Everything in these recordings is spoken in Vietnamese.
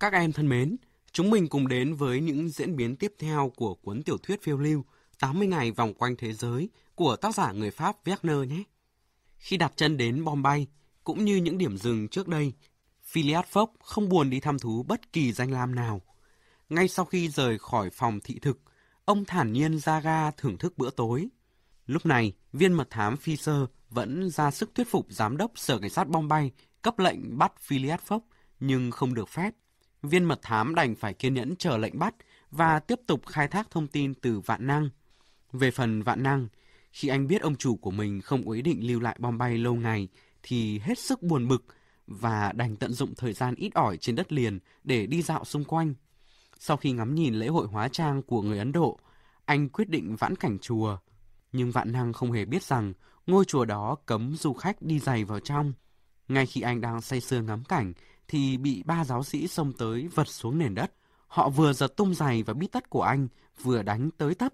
Các em thân mến, chúng mình cùng đến với những diễn biến tiếp theo của cuốn tiểu thuyết phiêu lưu 80 ngày vòng quanh thế giới của tác giả người Pháp Werner nhé. Khi đặt chân đến Bombay, cũng như những điểm dừng trước đây, Phileas Fogg không buồn đi thăm thú bất kỳ danh lam nào. Ngay sau khi rời khỏi phòng thị thực, ông thản nhiên ra ga thưởng thức bữa tối. Lúc này, viên mật thám Fisher vẫn ra sức thuyết phục giám đốc sở cảnh sát Bombay cấp lệnh bắt Phileas Fogg, nhưng không được phép. Viên mật thám đành phải kiên nhẫn chờ lệnh bắt và tiếp tục khai thác thông tin từ Vạn Năng. Về phần Vạn Năng, khi anh biết ông chủ của mình không có ý định lưu lại Bombay lâu ngày, thì hết sức buồn bực và đành tận dụng thời gian ít ỏi trên đất liền để đi dạo xung quanh. Sau khi ngắm nhìn lễ hội hóa trang của người Ấn Độ, anh quyết định vãn cảnh chùa. Nhưng Vạn Năng không hề biết rằng ngôi chùa đó cấm du khách đi giày vào trong. Ngay khi anh đang say sưa ngắm cảnh, thì bị ba giáo sĩ xông tới vật xuống nền đất. Họ vừa giật tung giày và bít tất của anh, vừa đánh tới tấp.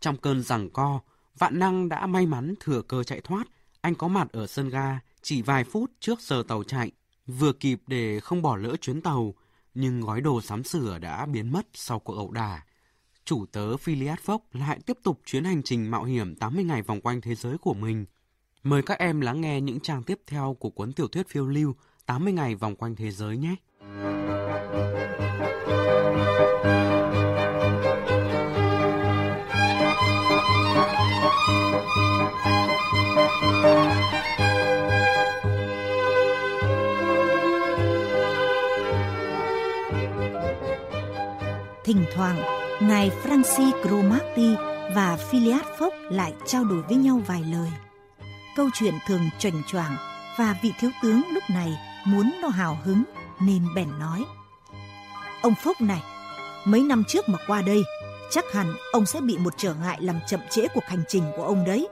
Trong cơn giằng co, Vạn Năng đã may mắn thừa cơ chạy thoát. Anh có mặt ở sân ga chỉ vài phút trước giờ tàu chạy, vừa kịp để không bỏ lỡ chuyến tàu, nhưng gói đồ sắm sửa đã biến mất sau cuộc ẩu đả. Chủ tớ Philiad Fox lại tiếp tục chuyến hành trình mạo hiểm 80 ngày vòng quanh thế giới của mình. Mời các em lắng nghe những trang tiếp theo của cuốn tiểu thuyết phiêu lưu 80 ngày vòng quanh thế giới nhé. Thỉnh thoảng, ngài Francis Cromarty và Philiad Phốc lại trao đổi với nhau vài lời. Câu chuyện thường chuẩn choảng và vị thiếu tướng lúc này muốn nó hào hứng nên bèn nói. Ông Phúc này, mấy năm trước mà qua đây, chắc hẳn ông sẽ bị một trở ngại làm chậm trễ cuộc hành trình của ông đấy.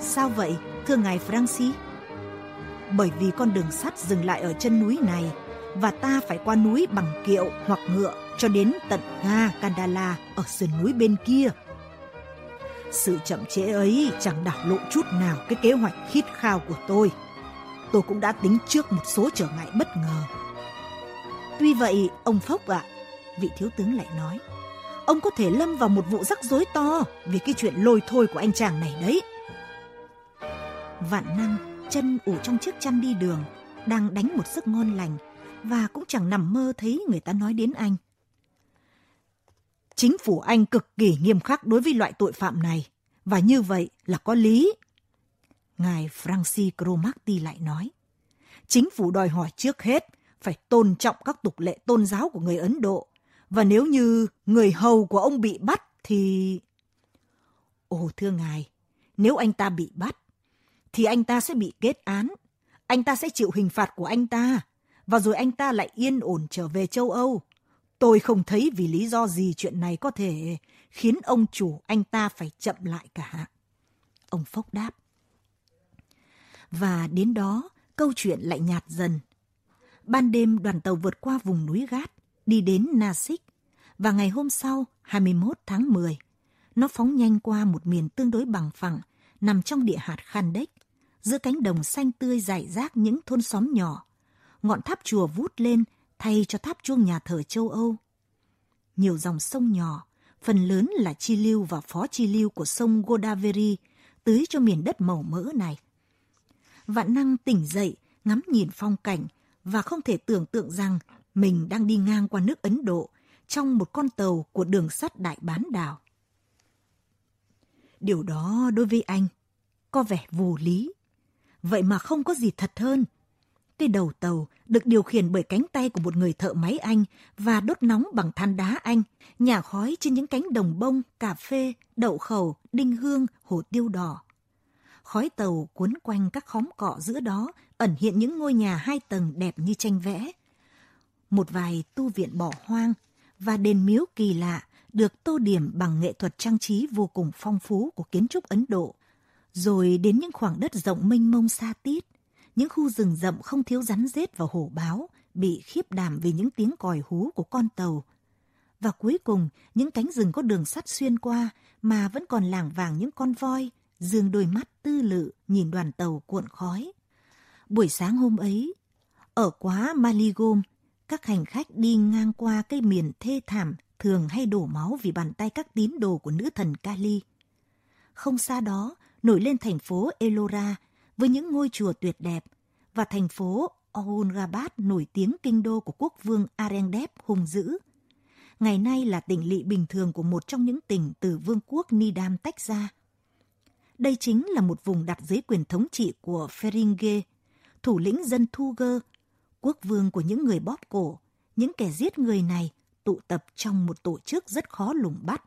Sao vậy, thưa ngài Francis? Bởi vì con đường sắt dừng lại ở chân núi này và ta phải qua núi bằng kiệu hoặc ngựa cho đến tận Ga Kandala ở sườn núi bên kia. Sự chậm trễ ấy chẳng đảo lộ chút nào cái kế hoạch khít khao của tôi. Tôi cũng đã tính trước một số trở ngại bất ngờ. Tuy vậy, ông Phốc ạ, à, vị thiếu tướng lại nói, ông có thể lâm vào một vụ rắc rối to vì cái chuyện lôi thôi của anh chàng này đấy. Vạn năng, chân ủ trong chiếc chăn đi đường, đang đánh một giấc ngon lành và cũng chẳng nằm mơ thấy người ta nói đến anh. Chính phủ Anh cực kỳ nghiêm khắc đối với loại tội phạm này, và như vậy là có lý. Ngài Francis Cromarty lại nói, chính phủ đòi hỏi trước hết phải tôn trọng các tục lệ tôn giáo của người Ấn Độ, và nếu như người hầu của ông bị bắt thì... Ồ thưa ngài, nếu anh ta bị bắt, thì anh ta sẽ bị kết án. Anh ta sẽ chịu hình phạt của anh ta, và rồi anh ta lại yên ổn trở về châu Âu. Tôi không thấy vì lý do gì chuyện này có thể khiến ông chủ anh ta phải chậm lại cả. Ông Phốc đáp. Và đến đó, câu chuyện lại nhạt dần. Ban đêm đoàn tàu vượt qua vùng núi Gát, đi đến Nasik. Và ngày hôm sau, 21 tháng 10, nó phóng nhanh qua một miền tương đối bằng phẳng, nằm trong địa hạt Khandek, giữa cánh đồng xanh tươi rải rác những thôn xóm nhỏ. Ngọn tháp chùa vút lên thay cho tháp chuông nhà thờ châu Âu. Nhiều dòng sông nhỏ, phần lớn là chi lưu và phó chi lưu của sông Godavari, tưới cho miền đất màu mỡ này. Vạn năng tỉnh dậy, ngắm nhìn phong cảnh và không thể tưởng tượng rằng mình đang đi ngang qua nước Ấn Độ trong một con tàu của đường sắt đại bán đảo. Điều đó đối với anh có vẻ vô lý. Vậy mà không có gì thật hơn cái đầu tàu được điều khiển bởi cánh tay của một người thợ máy Anh và đốt nóng bằng than đá Anh, nhả khói trên những cánh đồng bông, cà phê, đậu khẩu, đinh hương, hồ tiêu đỏ. Khói tàu cuốn quanh các khóm cọ giữa đó ẩn hiện những ngôi nhà hai tầng đẹp như tranh vẽ. Một vài tu viện bỏ hoang và đền miếu kỳ lạ được tô điểm bằng nghệ thuật trang trí vô cùng phong phú của kiến trúc Ấn Độ, rồi đến những khoảng đất rộng mênh mông xa tít, những khu rừng rậm không thiếu rắn rết và hổ báo bị khiếp đảm vì những tiếng còi hú của con tàu. Và cuối cùng, những cánh rừng có đường sắt xuyên qua mà vẫn còn lảng vàng những con voi, dương đôi mắt tư lự nhìn đoàn tàu cuộn khói. Buổi sáng hôm ấy, ở quá Maligom, Các hành khách đi ngang qua cây miền thê thảm thường hay đổ máu vì bàn tay các tín đồ của nữ thần Kali. Không xa đó, nổi lên thành phố Elora với những ngôi chùa tuyệt đẹp và thành phố Aurangabad nổi tiếng kinh đô của quốc vương Arendep hùng dữ. Ngày nay là tỉnh lỵ bình thường của một trong những tỉnh từ vương quốc Nidam tách ra. Đây chính là một vùng đặt dưới quyền thống trị của Feringe, thủ lĩnh dân Thuger, quốc vương của những người bóp cổ. Những kẻ giết người này tụ tập trong một tổ chức rất khó lùng bắt.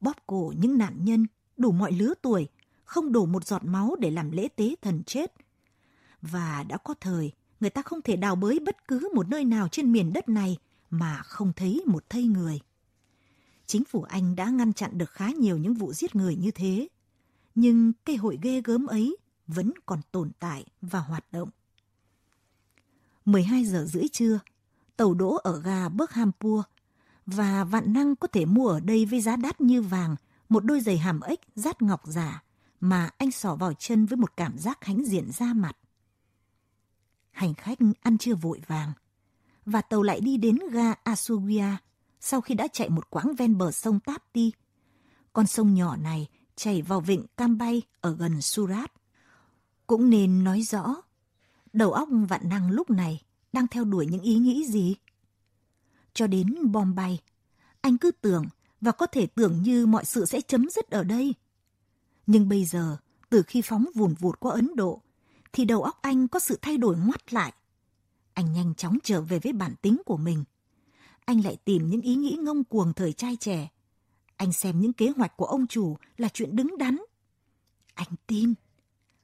Bóp cổ những nạn nhân đủ mọi lứa tuổi, không đổ một giọt máu để làm lễ tế thần chết. Và đã có thời, người ta không thể đào bới bất cứ một nơi nào trên miền đất này mà không thấy một thây người. Chính phủ Anh đã ngăn chặn được khá nhiều những vụ giết người như thế, nhưng cái hội ghê gớm ấy vẫn còn tồn tại và hoạt động. 12 giờ rưỡi trưa, tàu đỗ ở ga Pua và vạn năng có thể mua ở đây với giá đắt như vàng một đôi giày hàm ếch rát ngọc giả mà anh sỏ vào chân với một cảm giác hãnh diện ra mặt. Hành khách ăn chưa vội vàng và tàu lại đi đến ga Asugia sau khi đã chạy một quãng ven bờ sông Tapti. Con sông nhỏ này chảy vào vịnh Cam Bay ở gần Surat. Cũng nên nói rõ, đầu óc vạn năng lúc này đang theo đuổi những ý nghĩ gì? Cho đến Bombay, anh cứ tưởng và có thể tưởng như mọi sự sẽ chấm dứt ở đây. Nhưng bây giờ, từ khi phóng vùn vụt qua Ấn Độ, thì đầu óc anh có sự thay đổi ngoắt lại. Anh nhanh chóng trở về với bản tính của mình. Anh lại tìm những ý nghĩ ngông cuồng thời trai trẻ. Anh xem những kế hoạch của ông chủ là chuyện đứng đắn. Anh tin.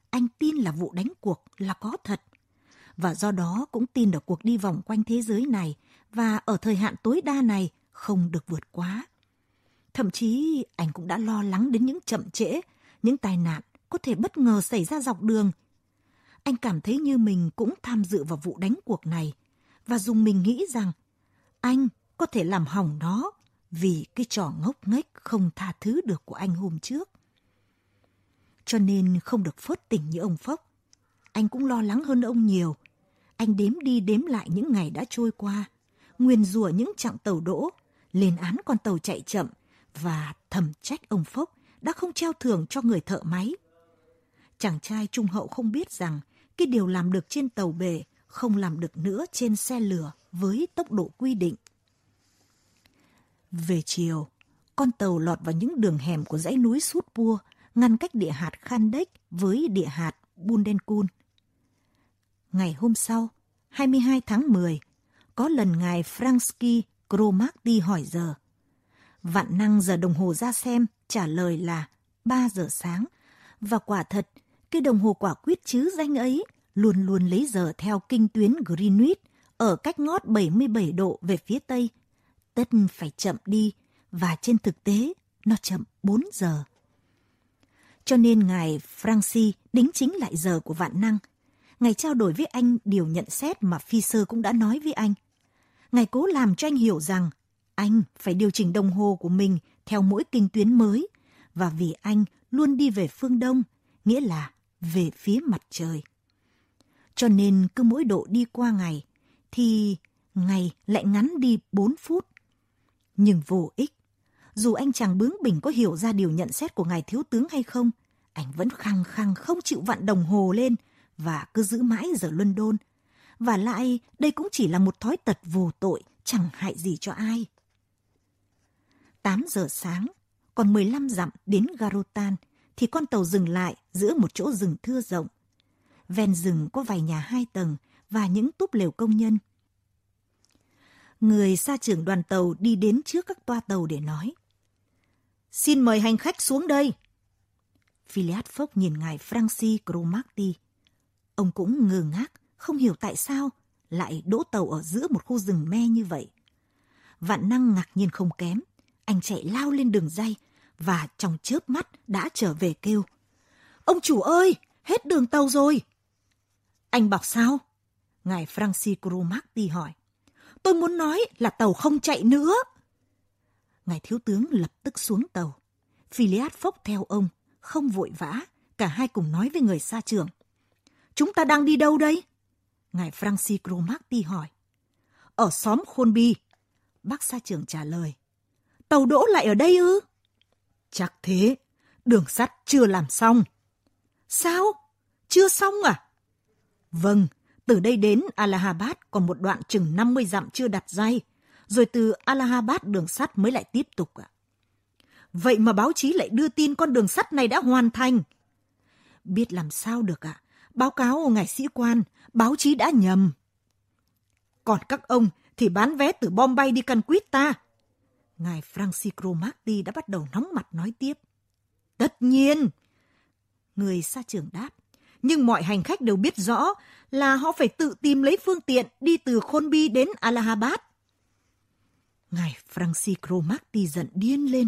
Anh tin là vụ đánh cuộc là có thật. Và do đó cũng tin ở cuộc đi vòng quanh thế giới này và ở thời hạn tối đa này không được vượt quá. Thậm chí anh cũng đã lo lắng đến những chậm trễ, những tai nạn có thể bất ngờ xảy ra dọc đường. Anh cảm thấy như mình cũng tham dự vào vụ đánh cuộc này và dùng mình nghĩ rằng anh có thể làm hỏng nó vì cái trò ngốc nghếch không tha thứ được của anh hôm trước. Cho nên không được phớt tỉnh như ông Phốc. Anh cũng lo lắng hơn ông nhiều. Anh đếm đi đếm lại những ngày đã trôi qua, nguyền rủa những chặng tàu đỗ, lên án con tàu chạy chậm và thầm trách ông Phốc đã không treo thưởng cho người thợ máy. Chàng trai trung hậu không biết rằng cái điều làm được trên tàu bể không làm được nữa trên xe lửa với tốc độ quy định. Về chiều, con tàu lọt vào những đường hẻm của dãy núi Sút Pua, ngăn cách địa hạt Khandek với địa hạt Bundenkun. Ngày hôm sau, 22 tháng 10, có lần ngài Fransky Cromarty hỏi giờ. Vạn năng giờ đồng hồ ra xem, trả lời là 3 giờ sáng. Và quả thật, cái đồng hồ quả quyết chứ danh ấy luôn luôn lấy giờ theo kinh tuyến Greenwich ở cách ngót 77 độ về phía tây. Tất phải chậm đi và trên thực tế nó chậm 4 giờ. Cho nên ngài Francis đính chính lại giờ của vạn năng. Ngài trao đổi với anh điều nhận xét mà phi sơ cũng đã nói với anh. Ngài cố làm cho anh hiểu rằng anh phải điều chỉnh đồng hồ của mình theo mỗi kinh tuyến mới và vì anh luôn đi về phương đông, nghĩa là về phía mặt trời. Cho nên cứ mỗi độ đi qua ngày thì ngày lại ngắn đi 4 phút. Nhưng vô ích. Dù anh chàng bướng bỉnh có hiểu ra điều nhận xét của ngài thiếu tướng hay không, anh vẫn khăng khăng không chịu vặn đồng hồ lên và cứ giữ mãi giờ London. Và lại, đây cũng chỉ là một thói tật vô tội, chẳng hại gì cho ai. 8 giờ sáng, còn 15 dặm đến Garotan, thì con tàu dừng lại giữa một chỗ rừng thưa rộng. Ven rừng có vài nhà hai tầng và những túp lều công nhân. Người xa trưởng đoàn tàu đi đến trước các toa tàu để nói. Xin mời hành khách xuống đây. Philiad Phốc nhìn ngài Francis Cromarty. Ông cũng ngơ ngác, không hiểu tại sao lại đỗ tàu ở giữa một khu rừng me như vậy. Vạn năng ngạc nhiên không kém, anh chạy lao lên đường dây và trong chớp mắt đã trở về kêu. Ông chủ ơi, hết đường tàu rồi. Anh bảo sao? Ngài Francis Cromarty hỏi. Tôi muốn nói là tàu không chạy nữa. Ngài thiếu tướng lập tức xuống tàu. Philiad phốc theo ông, không vội vã, cả hai cùng nói với người xa trường. Chúng ta đang đi đâu đây? Ngài Francis Cromarty hỏi. ở xóm Khôn Bi. Bác xa trường trả lời. Tàu đỗ lại ở đây ư? Chắc thế, đường sắt chưa làm xong. Sao? Chưa xong à? Vâng, từ đây đến Allahabad còn một đoạn chừng 50 dặm chưa đặt dây, rồi từ Allahabad đường sắt mới lại tiếp tục ạ. Vậy mà báo chí lại đưa tin con đường sắt này đã hoàn thành. Biết làm sao được ạ? À? Báo cáo ngài sĩ quan, báo chí đã nhầm. Còn các ông thì bán vé từ Bombay đi ta. Ngài Francisco Marti đã bắt đầu nóng mặt nói tiếp. Tất nhiên. Người xa trường đáp. Nhưng mọi hành khách đều biết rõ là họ phải tự tìm lấy phương tiện đi từ Khôn Bi đến Allahabad. Ngài Francisco Marti giận điên lên.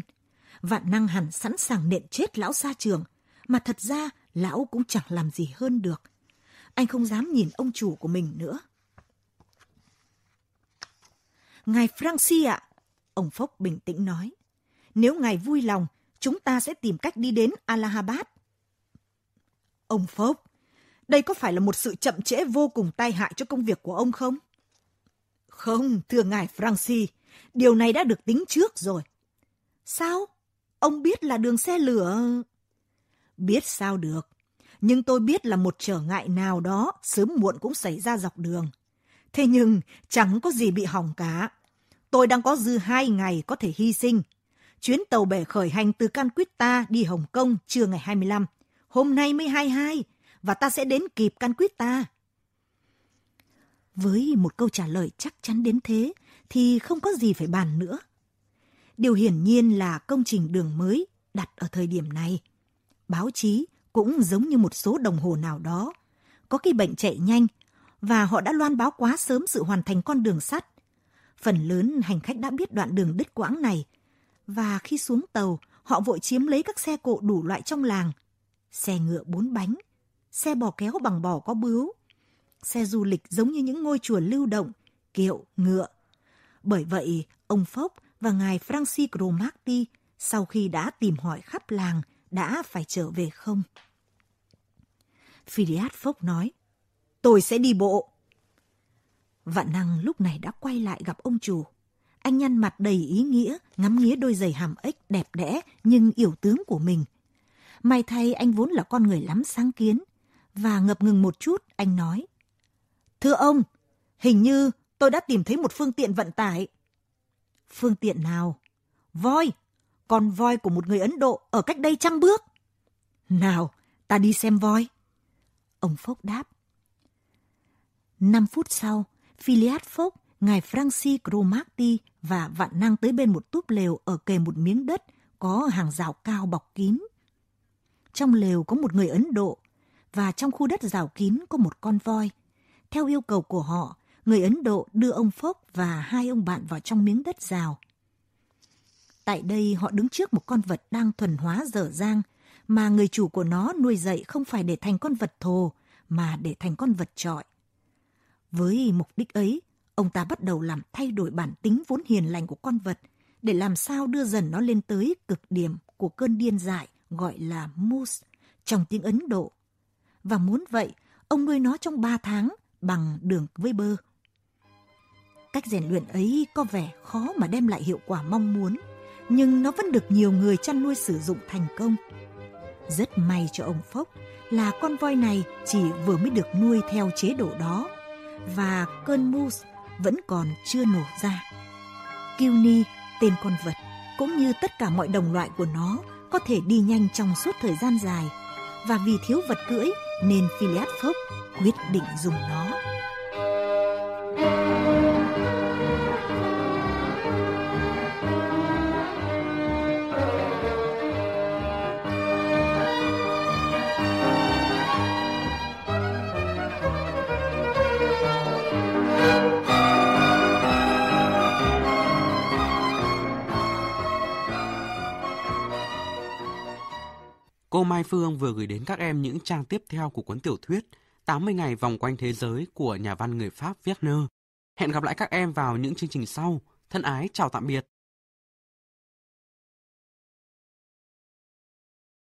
Vạn năng hẳn sẵn sàng nện chết lão xa trường, mà thật ra lão cũng chẳng làm gì hơn được. Anh không dám nhìn ông chủ của mình nữa. Ngài Francis ạ, ông Phốc bình tĩnh nói. Nếu ngài vui lòng, chúng ta sẽ tìm cách đi đến Allahabad. Ông Phốc, đây có phải là một sự chậm trễ vô cùng tai hại cho công việc của ông không? Không, thưa ngài Francis, điều này đã được tính trước rồi. Sao? Ông biết là đường xe lửa... Biết sao được. Nhưng tôi biết là một trở ngại nào đó sớm muộn cũng xảy ra dọc đường. Thế nhưng chẳng có gì bị hỏng cả. Tôi đang có dư hai ngày có thể hy sinh. Chuyến tàu bể khởi hành từ Canquita đi Hồng Kông trưa ngày 25. Hôm nay mới 22 và ta sẽ đến kịp căn quyết ta Với một câu trả lời chắc chắn đến thế thì không có gì phải bàn nữa. Điều hiển nhiên là công trình đường mới đặt ở thời điểm này. Báo chí cũng giống như một số đồng hồ nào đó. Có cái bệnh chạy nhanh và họ đã loan báo quá sớm sự hoàn thành con đường sắt. Phần lớn hành khách đã biết đoạn đường đứt quãng này và khi xuống tàu họ vội chiếm lấy các xe cộ đủ loại trong làng. Xe ngựa bốn bánh, xe bò kéo bằng bò có bướu, xe du lịch giống như những ngôi chùa lưu động, kiệu, ngựa. Bởi vậy, ông Phốc và ngài Francis Cromarty sau khi đã tìm hỏi khắp làng đã phải trở về không? Phidias Phốc nói, tôi sẽ đi bộ. Vạn năng lúc này đã quay lại gặp ông chủ. Anh nhăn mặt đầy ý nghĩa, ngắm nghía đôi giày hàm ếch đẹp đẽ nhưng yểu tướng của mình. May thay anh vốn là con người lắm sáng kiến. Và ngập ngừng một chút, anh nói. Thưa ông, hình như tôi đã tìm thấy một phương tiện vận tải. Phương tiện nào? Voi, con voi của một người Ấn Độ ở cách đây trăm bước. Nào, ta đi xem voi. Ông Phúc đáp. Năm phút sau, Philiad Phúc, ngài Francis Cromarty và vạn năng tới bên một túp lều ở kề một miếng đất có hàng rào cao bọc kín. Trong lều có một người Ấn Độ và trong khu đất rào kín có một con voi. Theo yêu cầu của họ, người Ấn Độ đưa ông phốc và hai ông bạn vào trong miếng đất rào. Tại đây họ đứng trước một con vật đang thuần hóa dở dang, mà người chủ của nó nuôi dạy không phải để thành con vật thồ, mà để thành con vật trọi. Với mục đích ấy, ông ta bắt đầu làm thay đổi bản tính vốn hiền lành của con vật, để làm sao đưa dần nó lên tới cực điểm của cơn điên dại gọi là moose trong tiếng Ấn Độ. Và muốn vậy, ông nuôi nó trong ba tháng bằng đường với bơ. Cách rèn luyện ấy có vẻ khó mà đem lại hiệu quả mong muốn, nhưng nó vẫn được nhiều người chăn nuôi sử dụng thành công. Rất may cho ông Phốc là con voi này chỉ vừa mới được nuôi theo chế độ đó và cơn moose vẫn còn chưa nổ ra. Cuny, tên con vật, cũng như tất cả mọi đồng loại của nó có thể đi nhanh trong suốt thời gian dài và vì thiếu vật cưỡi nên Phileas Fogg quyết định dùng nó. Cô Mai Phương vừa gửi đến các em những trang tiếp theo của cuốn tiểu thuyết 80 ngày vòng quanh thế giới của nhà văn người Pháp Wagner. Hẹn gặp lại các em vào những chương trình sau. Thân ái, chào tạm biệt.